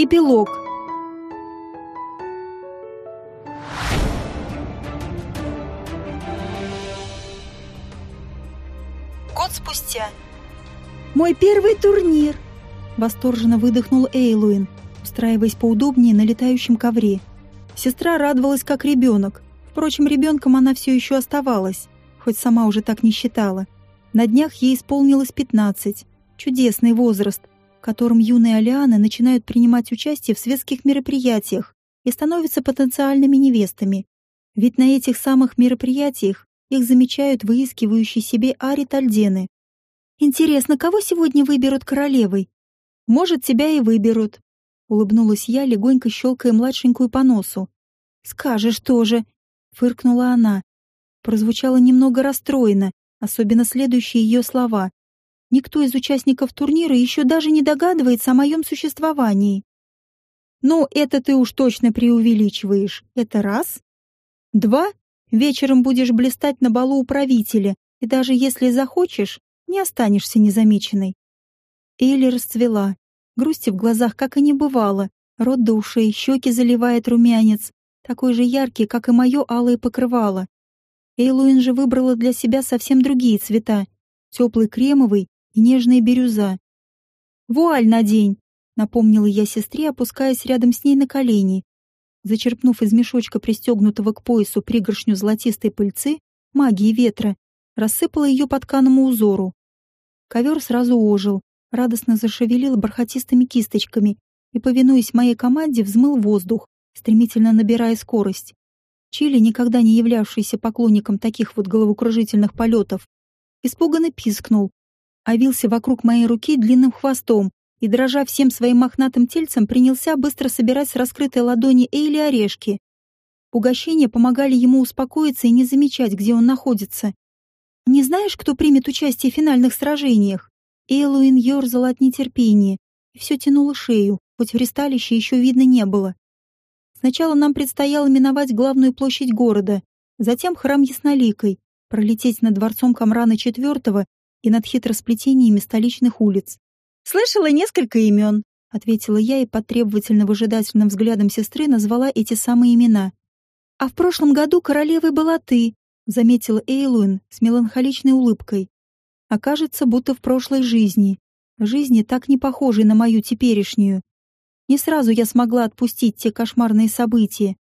Эпилог. Год спустя. «Мой первый турнир!» — восторженно выдохнул Эйлуин, устраиваясь поудобнее на летающем ковре. Сестра радовалась как ребенок. Впрочем, ребенком она все еще оставалась, хоть сама уже так не считала. На днях ей исполнилось пятнадцать. Чудесный возраст, котором юные Алианы начинают принимать участие в светских мероприятиях и становятся потенциальными невестами. Ведь на этих самых мероприятиях их замечают выискивающие себе Ари Тальдены. «Интересно, кого сегодня выберут королевой?» «Может, тебя и выберут», — улыбнулась я, легонько щелкая младшенькую по носу. «Скажешь тоже», — фыркнула она. Прозвучало немного расстроено, особенно следующие ее слова. Никто из участников турнира еще даже не догадывается о моем существовании. Ну, это ты уж точно преувеличиваешь. Это раз. Два. Вечером будешь блистать на балу у правителя, и даже если захочешь, не останешься незамеченной. Элли расцвела. Грусти в глазах как и не бывало. Рот до ушей, щеки заливает румянец, такой же яркий, как и мое алое покрывало. Эйлуин же выбрала для себя совсем другие цвета. Теплый кремовый и нежная бирюза. «Вуаль надень!» — напомнила я сестре, опускаясь рядом с ней на колени. Зачерпнув из мешочка, пристегнутого к поясу пригоршню золотистой пыльцы, магии ветра, рассыпала ее по тканому узору. Ковер сразу ожил, радостно зашевелил бархатистыми кисточками и, повинуясь моей команде, взмыл воздух, стремительно набирая скорость. Чили, никогда не являвшийся поклонником таких вот головокружительных полетов, испуганно пискнул, овился вокруг моей руки длинным хвостом и, дрожа всем своим мохнатым тельцем, принялся быстро собирать с раскрытой ладони Эйли орешки. Угощения помогали ему успокоиться и не замечать, где он находится. «Не знаешь, кто примет участие в финальных сражениях?» Эйлуин ерзал от нетерпения и все тянуло шею, хоть в ристалище еще видно не было. Сначала нам предстояло миновать главную площадь города, затем храм Ясноликой, пролететь над дворцом Камрана IV и над хитросплетениями столичных улиц. «Слышала несколько имен», — ответила я и под требовательно-выжидательным взглядом сестры назвала эти самые имена. «А в прошлом году королевой была ты», — заметила Эйлуин с меланхоличной улыбкой. «Окажется, будто в прошлой жизни. Жизни, так не похожей на мою теперешнюю. Не сразу я смогла отпустить те кошмарные события.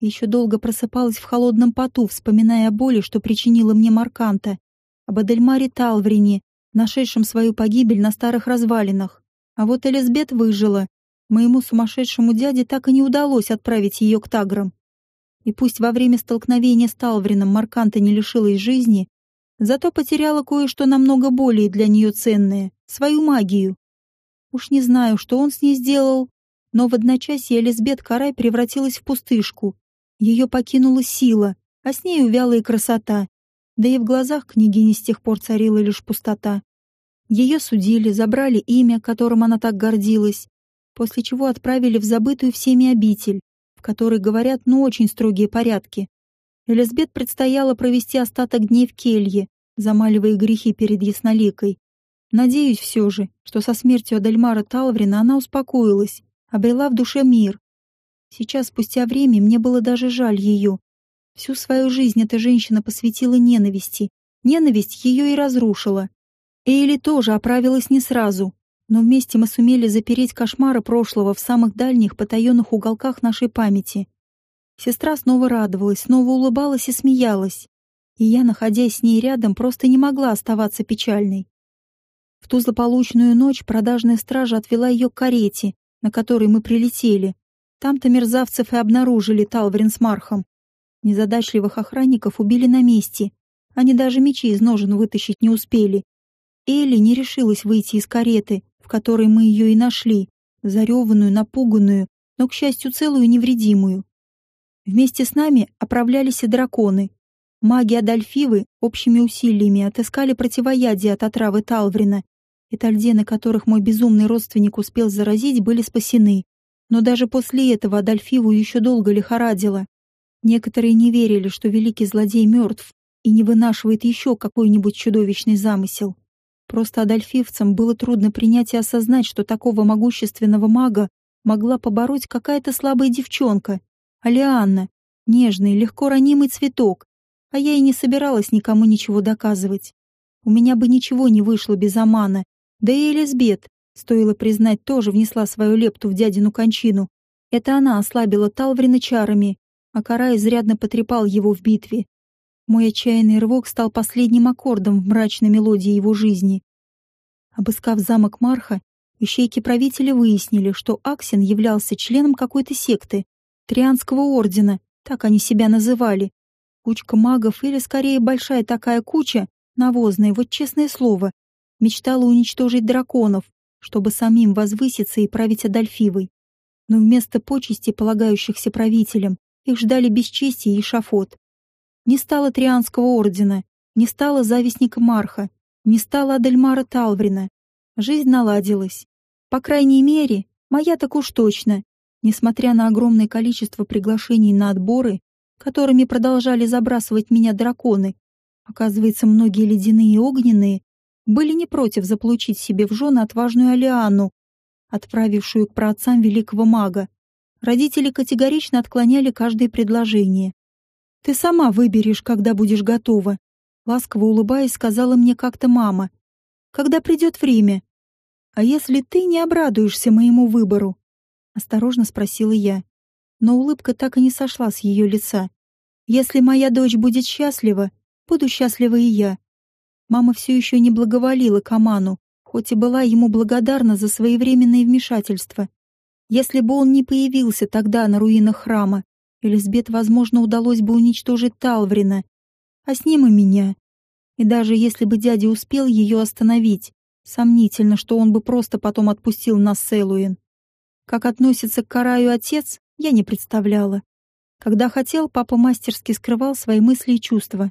Еще долго просыпалась в холодном поту, вспоминая о боли, что причинила мне Марканта, об Адельмаре Талврине, нашедшем свою погибель на старых развалинах. А вот Элизбет выжила. Моему сумасшедшему дяде так и не удалось отправить ее к Таграм. И пусть во время столкновения с Талврином Марканта не лишилась жизни, зато потеряла кое-что намного более для нее ценное — свою магию. Уж не знаю, что он с ней сделал, но в одночасье Элизбет Карай превратилась в пустышку. Ее покинула сила, а с ней увяла и красота. Да и в глазах княгини с тех пор царила лишь пустота. Ее судили, забрали имя, которым она так гордилась, после чего отправили в забытую всеми обитель, в которой говорят, ну, очень строгие порядки. Элизабет предстояло провести остаток дней в келье, замаливая грехи перед Ясноликой. Надеюсь все же, что со смертью Адельмара Талврина она успокоилась, обрела в душе мир. Сейчас, спустя время, мне было даже жаль ее, Всю свою жизнь эта женщина посвятила ненависти. Ненависть ее и разрушила. Эйли тоже оправилась не сразу, но вместе мы сумели запереть кошмары прошлого в самых дальних потаенных уголках нашей памяти. Сестра снова радовалась, снова улыбалась и смеялась. И я, находясь с ней рядом, просто не могла оставаться печальной. В ту злополучную ночь продажная стража отвела ее к карете, на которой мы прилетели. Там-то мерзавцев и обнаружили Талврин с Мархом. Незадачливых охранников убили на месте. Они даже мечи из ножен вытащить не успели. Элли не решилась выйти из кареты, в которой мы ее и нашли, зареванную, напуганную, но, к счастью, целую и невредимую. Вместе с нами оправлялись и драконы. Маги Адольфивы общими усилиями отыскали противоядие от отравы Талврина, и тальдены, которых мой безумный родственник успел заразить, были спасены. Но даже после этого Адольфиву еще долго лихорадило. Некоторые не верили, что великий злодей мертв и не вынашивает еще какой-нибудь чудовищный замысел. Просто адольфивцам было трудно принять и осознать, что такого могущественного мага могла побороть какая-то слабая девчонка, Алианна, нежный, легко ранимый цветок, а я и не собиралась никому ничего доказывать. У меня бы ничего не вышло без Амана, да и Элизбет, стоило признать, тоже внесла свою лепту в дядину кончину. Это она ослабила Талврина чарами, а Кара изрядно потрепал его в битве. Мой отчаянный рывок стал последним аккордом в мрачной мелодии его жизни. Обыскав замок Марха, ищейки правителя выяснили, что Аксин являлся членом какой-то секты, Трианского ордена, так они себя называли. Кучка магов или, скорее, большая такая куча, навозная, вот честное слово, мечтала уничтожить драконов, чтобы самим возвыситься и править Адольфивой. Но вместо почести, полагающихся правителям, их ждали бесчестие и шафот. Не стало Трианского ордена, не стало завистника Марха, не стало Адельмара Талврина. Жизнь наладилась. По крайней мере, моя так уж точно, несмотря на огромное количество приглашений на отборы, которыми продолжали забрасывать меня драконы. Оказывается, многие ледяные и огненные были не против заполучить себе в жены отважную Алиану, отправившую к праотцам великого мага. Родители категорично отклоняли каждое предложение. Ты сама выберешь, когда будешь готова. Ласково улыбаясь, сказала мне как-то мама. Когда придет время. А если ты не обрадуешься моему выбору? Осторожно спросила я. Но улыбка так и не сошла с ее лица. Если моя дочь будет счастлива, буду счастлива и я. Мама все еще не благоволила Каману, хоть и была ему благодарна за своевременное вмешательство. Если бы он не появился тогда на руинах храма, Элизбет, возможно, удалось бы уничтожить Талврина, а с ним и меня. И даже если бы дядя успел ее остановить, сомнительно, что он бы просто потом отпустил нас с Элуин. Как относится к Караю отец, я не представляла. Когда хотел, папа мастерски скрывал свои мысли и чувства.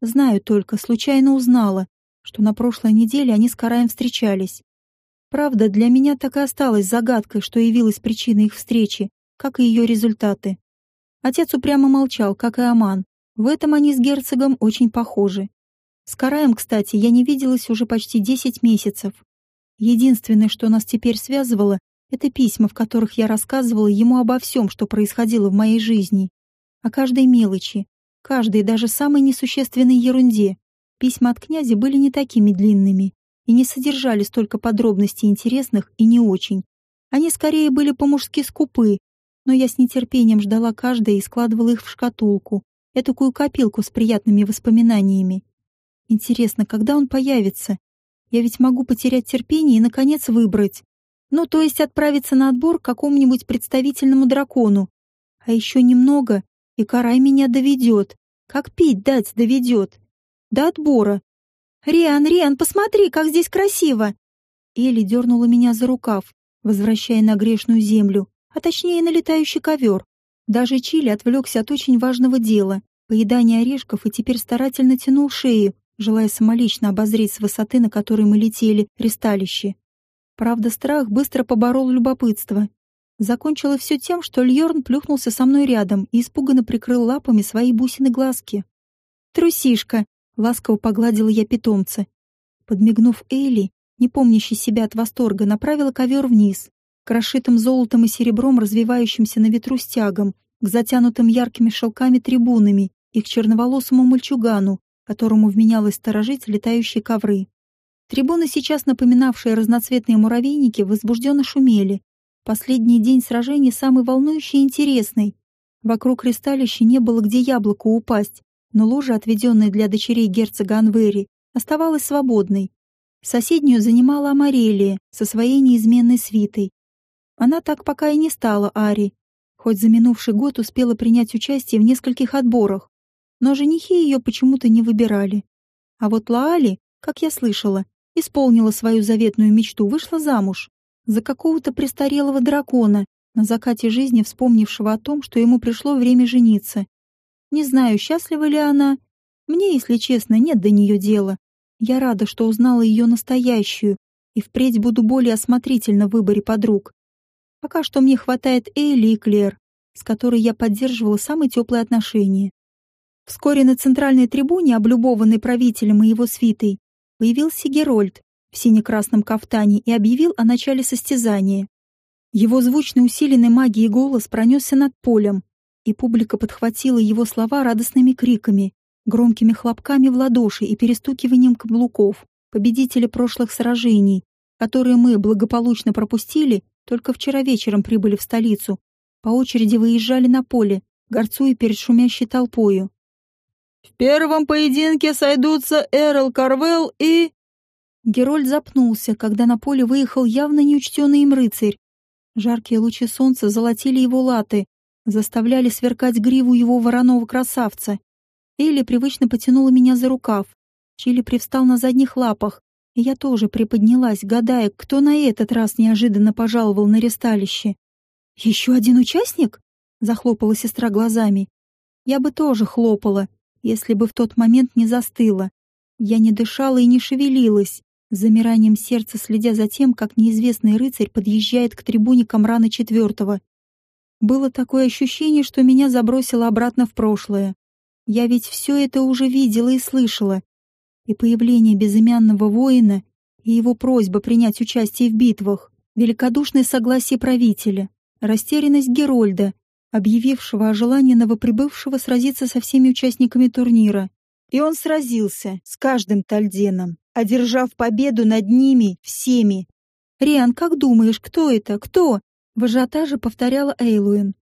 Знаю только, случайно узнала, что на прошлой неделе они с Караем встречались. Правда, для меня так и осталась загадкой, что явилась причиной их встречи, как и ее результаты. Отец упрямо молчал, как и Аман. В этом они с герцогом очень похожи. С Караем, кстати, я не виделась уже почти десять месяцев. Единственное, что нас теперь связывало, это письма, в которых я рассказывала ему обо всем, что происходило в моей жизни. О каждой мелочи, каждой, даже самой несущественной ерунде. Письма от князя были не такими длинными и не содержали столько подробностей интересных и не очень. Они скорее были по-мужски скупы, но я с нетерпением ждала каждое и складывала их в шкатулку, этакую копилку с приятными воспоминаниями. Интересно, когда он появится? Я ведь могу потерять терпение и, наконец, выбрать. Ну, то есть отправиться на отбор к какому-нибудь представительному дракону. А еще немного, и Карай меня доведет. Как пить дать доведет. До отбора. «Риан, Риан, посмотри, как здесь красиво!» Элли дернула меня за рукав, возвращая на грешную землю а точнее на летающий ковер. Даже Чили отвлекся от очень важного дела — поедания орешков и теперь старательно тянул шею, желая самолично обозреть с высоты, на которой мы летели, ристалище. Правда, страх быстро поборол любопытство. Закончило все тем, что Льорн плюхнулся со мной рядом и испуганно прикрыл лапами свои бусины глазки. «Трусишка!» — ласково погладила я питомца. Подмигнув Эйли, не помнящий себя от восторга, направила ковер вниз, к расшитым золотом и серебром развивающимся на ветру стягам, к затянутым яркими шелками трибунами и к черноволосому мальчугану, которому вменялось сторожить летающие ковры. Трибуны, сейчас напоминавшие разноцветные муравейники, возбужденно шумели. Последний день сражений самый волнующий и интересный. Вокруг кристалища не было где яблоку упасть, но ложа, отведенная для дочерей герцога Анвери, оставалась свободной. Соседнюю занимала Амарелия со своей неизменной свитой, она так пока и не стала Ари, хоть за минувший год успела принять участие в нескольких отборах, но женихи ее почему-то не выбирали. А вот Лаали, как я слышала, исполнила свою заветную мечту, вышла замуж за какого-то престарелого дракона, на закате жизни вспомнившего о том, что ему пришло время жениться. Не знаю, счастлива ли она. Мне, если честно, нет до нее дела. Я рада, что узнала ее настоящую, и впредь буду более осмотрительна в выборе подруг. Пока что мне хватает Эйли и Клер, с которой я поддерживала самые теплые отношения. Вскоре на центральной трибуне, облюбованной правителем и его свитой, появился Герольд в сине-красном кафтане и объявил о начале состязания. Его звучный усиленный магией голос пронесся над полем, и публика подхватила его слова радостными криками, громкими хлопками в ладоши и перестукиванием каблуков, победители прошлых сражений, которые мы благополучно пропустили, только вчера вечером прибыли в столицу, по очереди выезжали на поле, горцуя перед шумящей толпою. «В первом поединке сойдутся Эрл Карвелл и...» Герольд запнулся, когда на поле выехал явно неучтенный им рыцарь. Жаркие лучи солнца золотили его латы, заставляли сверкать гриву его вороного красавца. Элли привычно потянула меня за рукав. Чили привстал на задних лапах, и я тоже приподнялась, гадая, кто на этот раз неожиданно пожаловал на ресталище. «Еще один участник?» — захлопала сестра глазами. «Я бы тоже хлопала, если бы в тот момент не застыла. Я не дышала и не шевелилась, с замиранием сердца следя за тем, как неизвестный рыцарь подъезжает к трибуне Камрана Четвертого. Было такое ощущение, что меня забросило обратно в прошлое. Я ведь все это уже видела и слышала. И появление безымянного воина, и его просьба принять участие в битвах, великодушное согласие правителя, растерянность Герольда, объявившего о желании новоприбывшего сразиться со всеми участниками турнира. И он сразился с каждым Тальденом, одержав победу над ними всеми. «Риан, как думаешь, кто это? Кто?» В ажиотаже повторяла Эйлуин.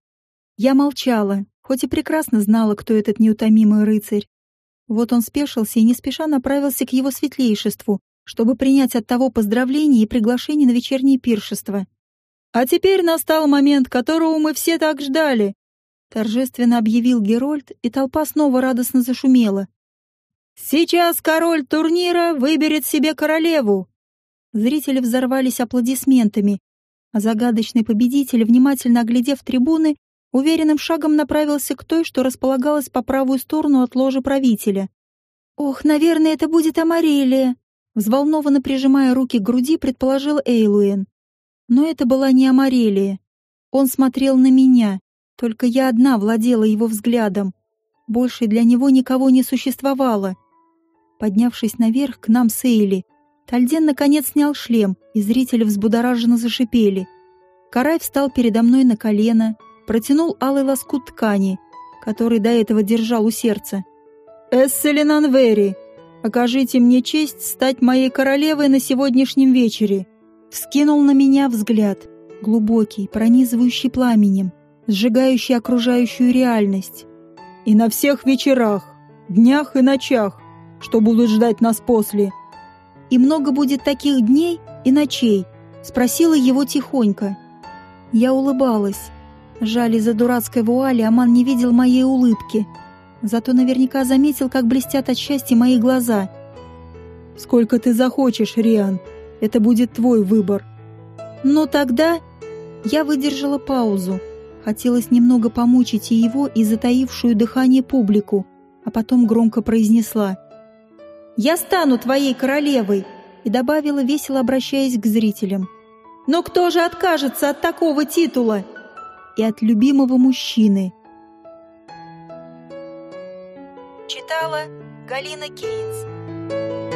Я молчала, хоть и прекрасно знала, кто этот неутомимый рыцарь. Вот он спешился и не спеша направился к его светлейшеству, чтобы принять от того поздравления и приглашение на вечернее пиршество. «А теперь настал момент, которого мы все так ждали», торжественно объявил Герольд, и толпа снова радостно зашумела. «Сейчас король турнира выберет себе королеву!» Зрители взорвались аплодисментами, а загадочный победитель, внимательно оглядев трибуны, уверенным шагом направился к той, что располагалась по правую сторону от ложи правителя. «Ох, наверное, это будет Амарелия!» Взволнованно прижимая руки к груди, предположил Эйлуэн. Но это была не Амарелия. Он смотрел на меня, только я одна владела его взглядом. Больше для него никого не существовало. Поднявшись наверх к нам с Эйли, Тальден наконец снял шлем, и зрители взбудораженно зашипели. Карай встал передо мной на колено, протянул алый лоскут ткани, который до этого держал у сердца. «Эсселин Анвери, окажите мне честь стать моей королевой на сегодняшнем вечере!» Вскинул на меня взгляд, глубокий, пронизывающий пламенем, сжигающий окружающую реальность. «И на всех вечерах, днях и ночах, что будут ждать нас после!» И много будет таких дней и ночей?» — спросила его тихонько. Я улыбалась. Жаль, из-за дурацкой вуали Аман не видел моей улыбки. Зато наверняка заметил, как блестят от счастья мои глаза. «Сколько ты захочешь, Риан. Это будет твой выбор». Но тогда я выдержала паузу. Хотелось немного помучить и его, и затаившую дыхание публику, а потом громко произнесла — я стану твоей королевой!» и добавила, весело обращаясь к зрителям. «Но кто же откажется от такого титула?» и от любимого мужчины. Читала Галина Кейнс